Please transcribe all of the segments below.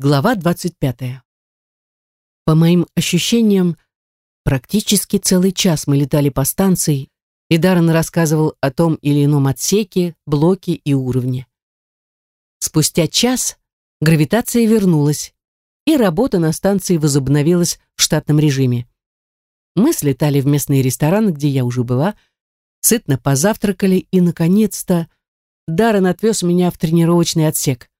Глава 25. По моим ощущениям, практически целый час мы летали по станции, и Даррен рассказывал о том или ином отсеке, блоке и уровне. Спустя час гравитация вернулась, и работа на станции возобновилась в штатном режиме. Мы слетали в местный ресторан, где я уже была, сытно позавтракали, и, наконец-то, Даррен отвез меня в тренировочный отсек.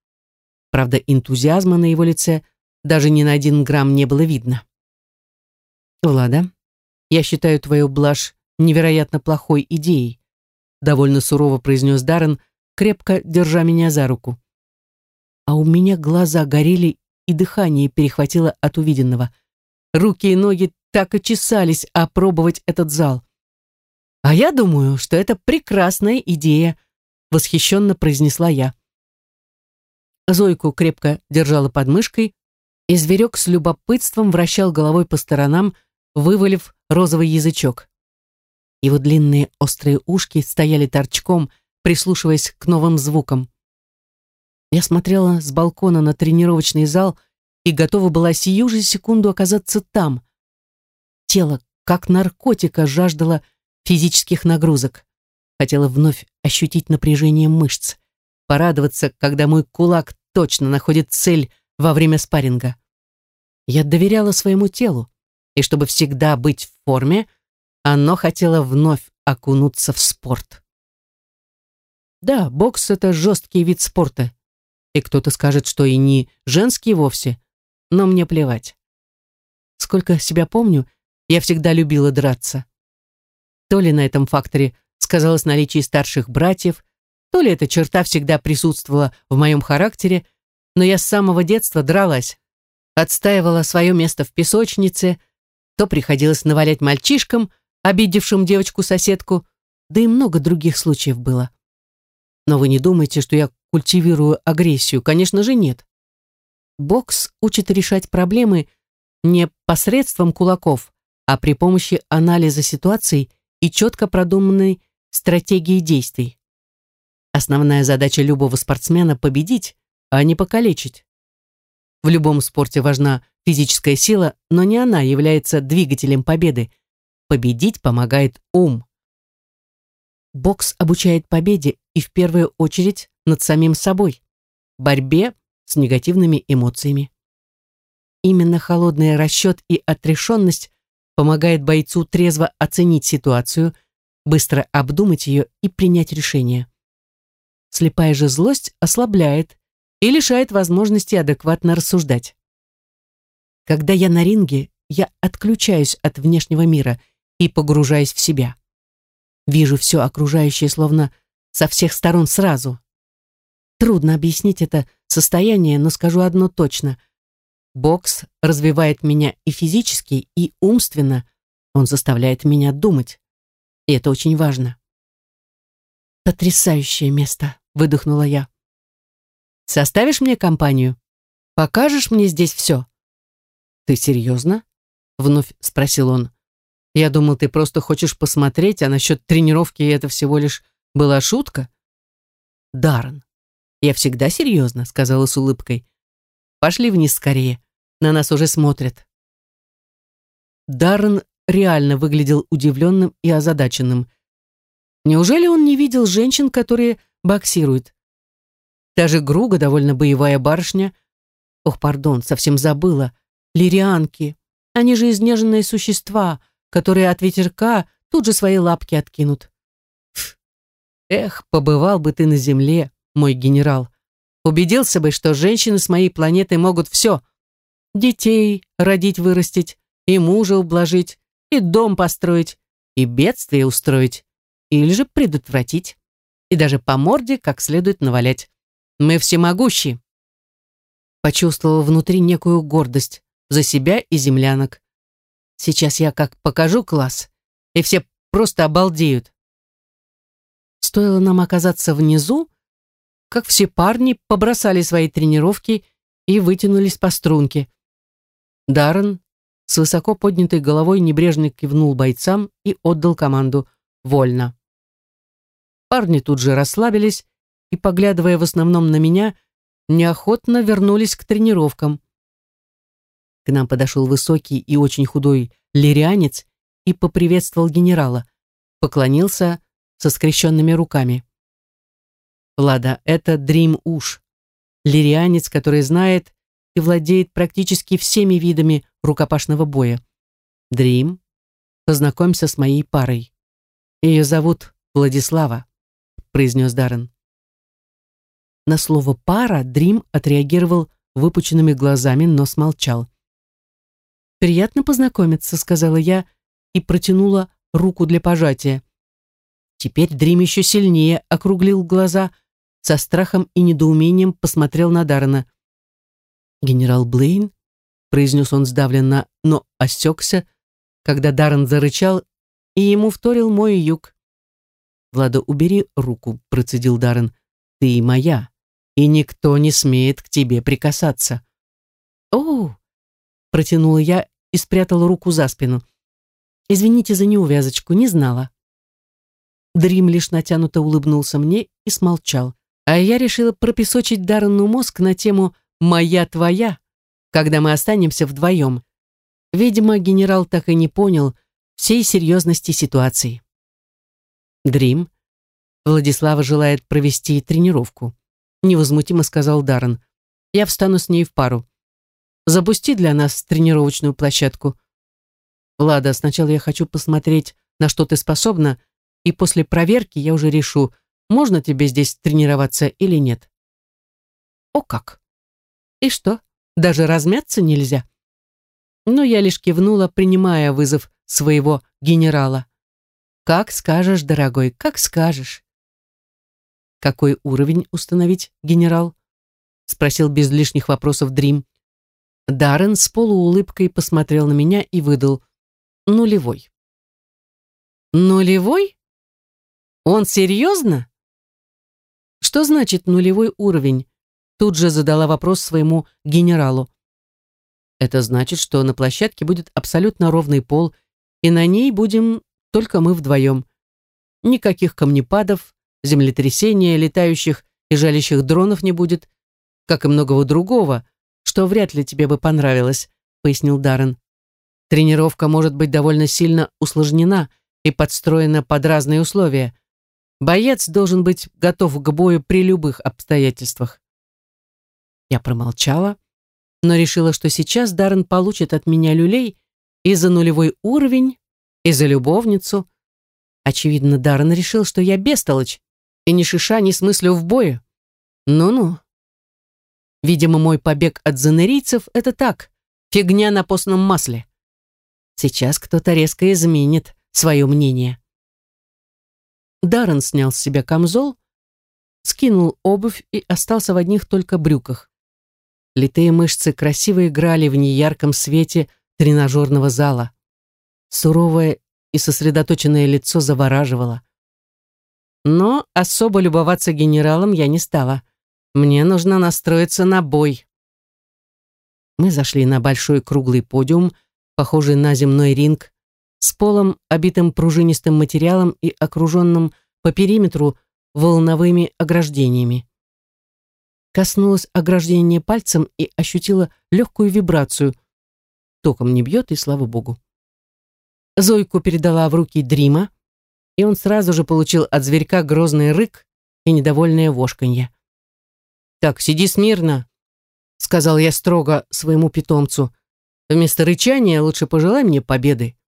Правда, энтузиазма на его лице даже ни на один грамм не было видно. «Влада, я считаю твою блажь невероятно плохой идеей», довольно сурово произнес Даррен, крепко держа меня за руку. А у меня глаза горели и дыхание перехватило от увиденного. Руки и ноги так и чесались опробовать этот зал. «А я думаю, что это прекрасная идея», восхищенно произнесла я. Зойку крепко держала под мышкой, и зверек с любопытством вращал головой по сторонам, вывалив розовый язычок. Его длинные острые ушки стояли торчком, прислушиваясь к новым звукам. Я смотрела с балкона на тренировочный зал и готова была сию же секунду оказаться там. Тело, как наркотика, жаждало физических нагрузок. Хотела вновь ощутить напряжение мышц, порадоваться, когда мой кулак точно находит цель во время спарринга. Я доверяла своему телу, и чтобы всегда быть в форме, оно хотело вновь окунуться в спорт. Да, бокс — это жесткий вид спорта, и кто-то скажет, что и не женский вовсе, но мне плевать. Сколько себя помню, я всегда любила драться. То ли на этом факторе сказалось наличие старших братьев, то ли эта черта всегда присутствовала в моем характере, но я с самого детства дралась, отстаивала свое место в песочнице, то приходилось навалять мальчишкам, обидевшим девочку-соседку, да и много других случаев было. Но вы не думайте, что я культивирую агрессию, конечно же нет. Бокс учит решать проблемы не посредством кулаков, а при помощи анализа ситуаций и четко продуманной стратегии действий. Основная задача любого спортсмена – победить, а не покалечить. В любом спорте важна физическая сила, но не она является двигателем победы. Победить помогает ум. Бокс обучает победе и в первую очередь над самим собой, борьбе с негативными эмоциями. Именно холодный расчет и отрешенность помогает бойцу трезво оценить ситуацию, быстро обдумать ее и принять решение. Слепая же злость ослабляет и лишает возможности адекватно рассуждать. Когда я на ринге, я отключаюсь от внешнего мира и погружаюсь в себя. Вижу все окружающее словно со всех сторон сразу. Трудно объяснить это состояние, но скажу одно точно. Бокс развивает меня и физически, и умственно. Он заставляет меня думать. И это очень важно. «Потрясающее место», — выдохнула я. «Составишь мне компанию? Покажешь мне здесь все?» «Ты серьезно?» — вновь спросил он. «Я думал, ты просто хочешь посмотреть, а насчет тренировки это всего лишь была шутка?» «Даррен, я всегда серьезно», — сказала с улыбкой. «Пошли вниз скорее, на нас уже смотрят». Даррен реально выглядел удивленным и озадаченным. Неужели он не видел женщин, которые боксируют? Даже Груга довольно боевая барышня. Ох, пардон, совсем забыла. Лирианки. Они же изнеженные существа, которые от ветерка тут же свои лапки откинут. Ф. Эх, побывал бы ты на земле, мой генерал. Убедился бы, что женщины с моей планеты могут все. Детей родить, вырастить, и мужа ублажить, и дом построить, и бедствие устроить или же предотвратить, и даже по морде как следует навалять. Мы всемогущи. Почувствовала внутри некую гордость за себя и землянок. Сейчас я как покажу класс, и все просто обалдеют. Стоило нам оказаться внизу, как все парни побросали свои тренировки и вытянулись по струнке. Даррен с высоко поднятой головой небрежно кивнул бойцам и отдал команду «Вольно». Парни тут же расслабились и, поглядывая в основном на меня, неохотно вернулись к тренировкам. К нам подошел высокий и очень худой лирианец и поприветствовал генерала, поклонился со скрещенными руками. Лада, это Дрим Уш, лирианец, который знает и владеет практически всеми видами рукопашного боя. Дрим, познакомься с моей парой. Ее зовут Владислава, произнес Даррен. На слово «пара» Дрим отреагировал выпученными глазами, но смолчал. «Приятно познакомиться», — сказала я и протянула руку для пожатия. Теперь Дрим еще сильнее округлил глаза, со страхом и недоумением посмотрел на Даррена. «Генерал Блейн?» — произнес он сдавленно, но осекся, когда Даррен зарычал, и ему вторил мой юг. «Влада, убери руку», — процедил Даррен. «Ты моя, и никто не смеет к тебе прикасаться». «О!» — протянула я и спрятала руку за спину. «Извините за неувязочку, не знала». Дрим лишь натянуто улыбнулся мне и смолчал. А я решила пропесочить Даррену мозг на тему «моя твоя», когда мы останемся вдвоем. Видимо, генерал так и не понял всей серьезности ситуации. Дрим. Владислава желает провести тренировку. Невозмутимо сказал Даррен. Я встану с ней в пару. Запусти для нас тренировочную площадку. Лада, сначала я хочу посмотреть, на что ты способна, и после проверки я уже решу, можно тебе здесь тренироваться или нет. О как! И что, даже размяться нельзя? Но я лишь кивнула, принимая вызов своего генерала. Как скажешь, дорогой, как скажешь. Какой уровень установить, генерал? Спросил без лишних вопросов Дрим. Даррен с полуулыбкой посмотрел на меня и выдал нулевой. Нулевой? Он серьезно? Что значит нулевой уровень? Тут же задала вопрос своему генералу. Это значит, что на площадке будет абсолютно ровный пол, и на ней будем только мы вдвоем. Никаких камнепадов, землетрясения, летающих и жалящих дронов не будет, как и многого другого, что вряд ли тебе бы понравилось, пояснил Даррен. Тренировка может быть довольно сильно усложнена и подстроена под разные условия, Боец должен быть готов к бою при любых обстоятельствах. Я промолчала, но решила, что сейчас Даррен получит от меня люлей и за нулевой уровень, и за любовницу. Очевидно, Даррен решил, что я бестолочь и ни шиша не смыслю в бою. Ну-ну. Видимо, мой побег от занырийцев — это так, фигня на постном масле. Сейчас кто-то резко изменит свое мнение. Даррен снял с себя камзол, скинул обувь и остался в одних только брюках. Литые мышцы красиво играли в неярком свете тренажерного зала. Суровое и сосредоточенное лицо завораживало. Но особо любоваться генералом я не стала. Мне нужно настроиться на бой. Мы зашли на большой круглый подиум, похожий на земной ринг, с полом, обитым пружинистым материалом и окруженным по периметру волновыми ограждениями. Коснулась ограждения пальцем и ощутила легкую вибрацию. Током не бьет, и слава богу. Зойку передала в руки Дрима, и он сразу же получил от зверька грозный рык и недовольное вошканье. «Так, сиди смирно», — сказал я строго своему питомцу. «Вместо рычания лучше пожелай мне победы».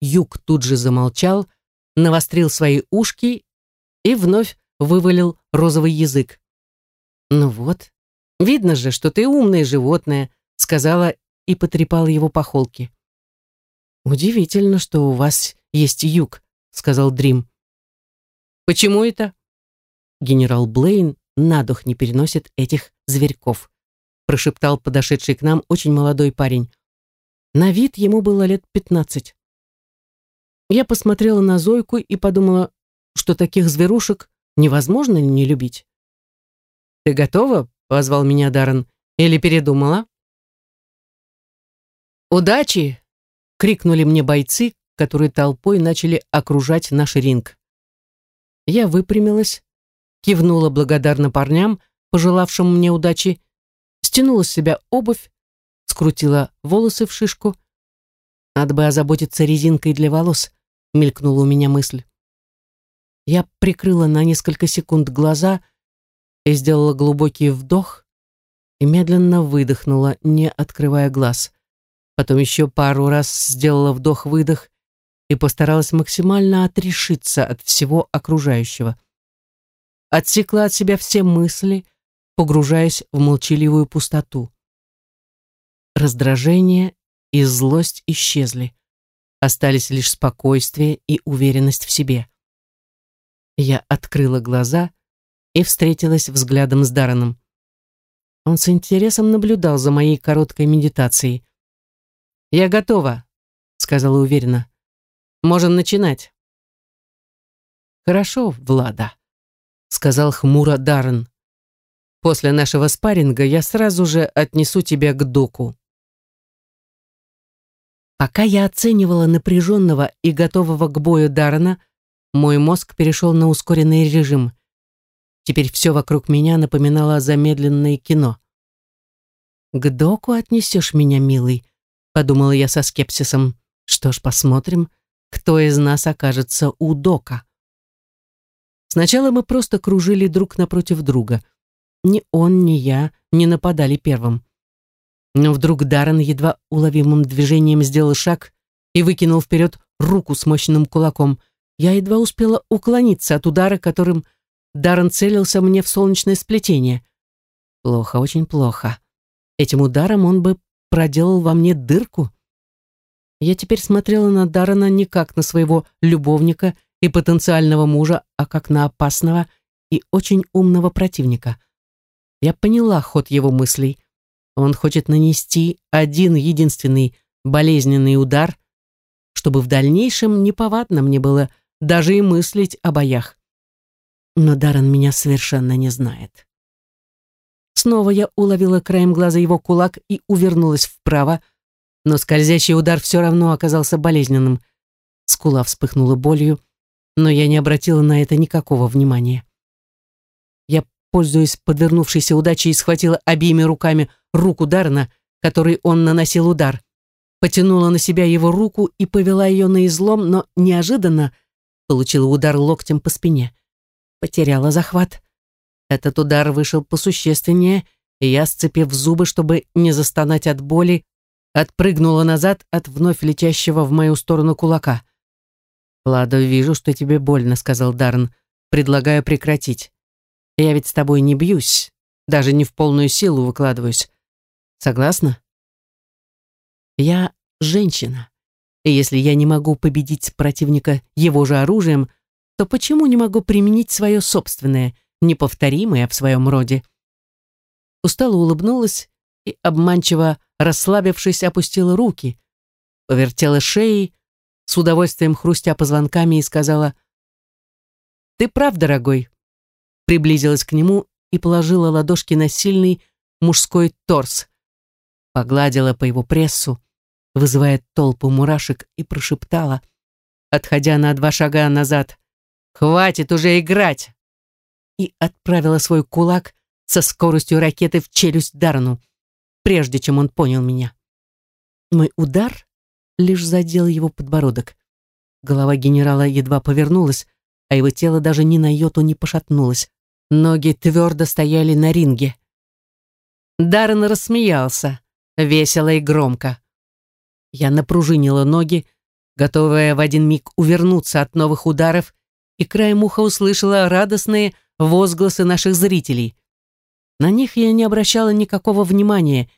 Юг тут же замолчал, навострил свои ушки и вновь вывалил розовый язык. «Ну вот, видно же, что ты умное животное», сказала и потрепала его по холке. «Удивительно, что у вас есть юг», сказал Дрим. «Почему это?» Генерал Блейн на дух не переносит этих зверьков, прошептал подошедший к нам очень молодой парень. На вид ему было лет пятнадцать. Я посмотрела на Зойку и подумала, что таких зверушек невозможно не любить. «Ты готова?» — позвал меня Даррен. «Или передумала?» «Удачи!» — крикнули мне бойцы, которые толпой начали окружать наш ринг. Я выпрямилась, кивнула благодарно парням, пожелавшему мне удачи, стянула с себя обувь, скрутила волосы в шишку. Надо бы озаботиться резинкой для волос, мелькнула у меня мысль. Я прикрыла на несколько секунд глаза и сделала глубокий вдох и медленно выдохнула, не открывая глаз. Потом еще пару раз сделала вдох-выдох и постаралась максимально отрешиться от всего окружающего. Отсекла от себя все мысли, погружаясь в молчаливую пустоту. Раздражение и злость исчезли. Остались лишь спокойствие и уверенность в себе. Я открыла глаза и встретилась взглядом с Дараном. Он с интересом наблюдал за моей короткой медитацией. «Я готова», — сказала уверенно. «Можем начинать». «Хорошо, Влада», — сказал хмуро Даррен. «После нашего спарринга я сразу же отнесу тебя к доку». Пока я оценивала напряженного и готового к бою Даррена, мой мозг перешел на ускоренный режим — Теперь все вокруг меня напоминало замедленное кино. «К доку отнесешь меня, милый?» — подумала я со скепсисом. «Что ж, посмотрим, кто из нас окажется у дока». Сначала мы просто кружили друг напротив друга. Ни он, ни я не нападали первым. Но вдруг Даррен едва уловимым движением сделал шаг и выкинул вперед руку с мощным кулаком. Я едва успела уклониться от удара, которым Даррен целился мне в солнечное сплетение. Плохо, очень плохо. Этим ударом он бы проделал во мне дырку. Я теперь смотрела на Даррена не как на своего любовника и потенциального мужа, а как на опасного и очень умного противника. Я поняла ход его мыслей. Он хочет нанести один единственный болезненный удар, чтобы в дальнейшем неповадно мне было даже и мыслить о боях но Даррен меня совершенно не знает. Снова я уловила краем глаза его кулак и увернулась вправо, но скользящий удар все равно оказался болезненным. Скула вспыхнула болью, но я не обратила на это никакого внимания. Я, пользуясь подвернувшейся удачей, схватила обеими руками руку Дарна, которой он наносил удар, потянула на себя его руку и повела ее на излом, но неожиданно получила удар локтем по спине потеряла захват. Этот удар вышел посущественнее, и я, сцепив зубы, чтобы не застонать от боли, отпрыгнула назад от вновь летящего в мою сторону кулака. «Лада, вижу, что тебе больно», — сказал Дарн. «Предлагаю прекратить. Я ведь с тобой не бьюсь, даже не в полную силу выкладываюсь. Согласна?» «Я женщина, и если я не могу победить противника его же оружием, то почему не могу применить свое собственное, неповторимое в своем роде? Устало улыбнулась и, обманчиво расслабившись, опустила руки, повертела шеей, с удовольствием хрустя позвонками и сказала «Ты прав, дорогой», приблизилась к нему и положила ладошки на сильный мужской торс, погладила по его прессу, вызывая толпу мурашек и прошептала, отходя на два шага назад «Хватит уже играть!» И отправила свой кулак со скоростью ракеты в челюсть Дарну, прежде чем он понял меня. Мой удар лишь задел его подбородок. Голова генерала едва повернулась, а его тело даже ни на йоту не пошатнулось. Ноги твердо стояли на ринге. Даррен рассмеялся, весело и громко. Я напружинила ноги, готовая в один миг увернуться от новых ударов и краем уха услышала радостные возгласы наших зрителей. На них я не обращала никакого внимания.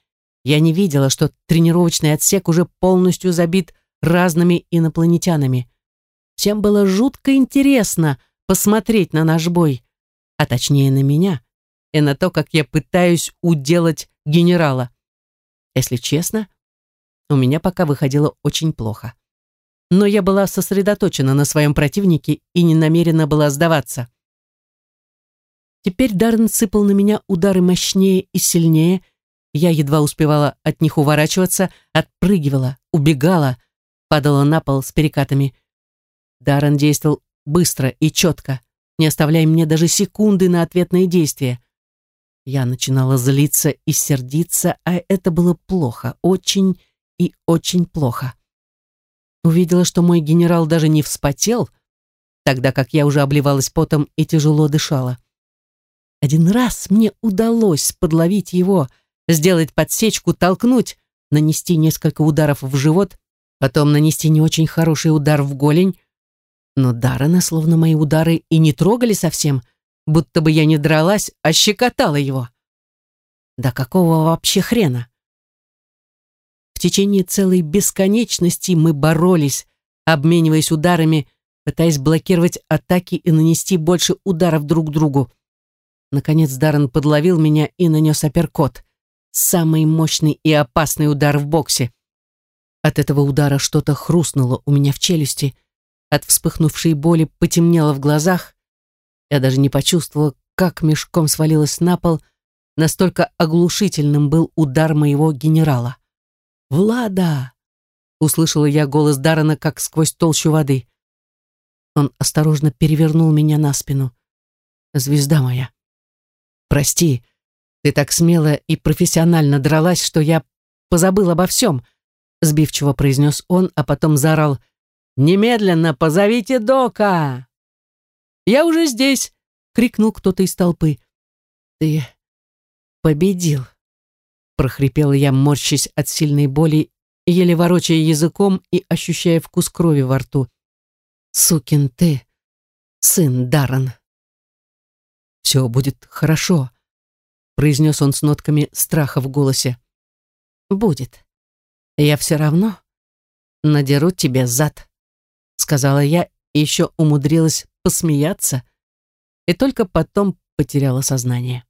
Я не видела, что тренировочный отсек уже полностью забит разными инопланетянами. Всем было жутко интересно посмотреть на наш бой, а точнее на меня, и на то, как я пытаюсь уделать генерала. Если честно, у меня пока выходило очень плохо но я была сосредоточена на своем противнике и не намерена была сдаваться. Теперь Даррен сыпал на меня удары мощнее и сильнее, я едва успевала от них уворачиваться, отпрыгивала, убегала, падала на пол с перекатами. Даррен действовал быстро и четко, не оставляя мне даже секунды на ответные действия. Я начинала злиться и сердиться, а это было плохо, очень и очень плохо. Увидела, что мой генерал даже не вспотел, тогда как я уже обливалась потом и тяжело дышала. Один раз мне удалось подловить его, сделать подсечку, толкнуть, нанести несколько ударов в живот, потом нанести не очень хороший удар в голень, но Даррена словно мои удары и не трогали совсем, будто бы я не дралась, а щекотала его. Да какого вообще хрена? В течение целой бесконечности мы боролись, обмениваясь ударами, пытаясь блокировать атаки и нанести больше ударов друг другу. Наконец Даррен подловил меня и нанес апперкот. Самый мощный и опасный удар в боксе. От этого удара что-то хрустнуло у меня в челюсти, от вспыхнувшей боли потемнело в глазах. Я даже не почувствовала, как мешком свалилась на пол, настолько оглушительным был удар моего генерала. «Влада!» — услышала я голос Дарана, как сквозь толщу воды. Он осторожно перевернул меня на спину. «Звезда моя! Прости, ты так смело и профессионально дралась, что я позабыл обо всем», — сбивчиво произнес он, а потом заорал «Немедленно позовите Дока!» «Я уже здесь!» — крикнул кто-то из толпы. «Ты победил!» прохрипела я, морщась от сильной боли, еле ворочая языком и ощущая вкус крови во рту. «Сукин ты, сын Даррен!» «Все будет хорошо», — произнес он с нотками страха в голосе. «Будет. Я все равно надеру тебе зад», — сказала я и еще умудрилась посмеяться, и только потом потеряла сознание.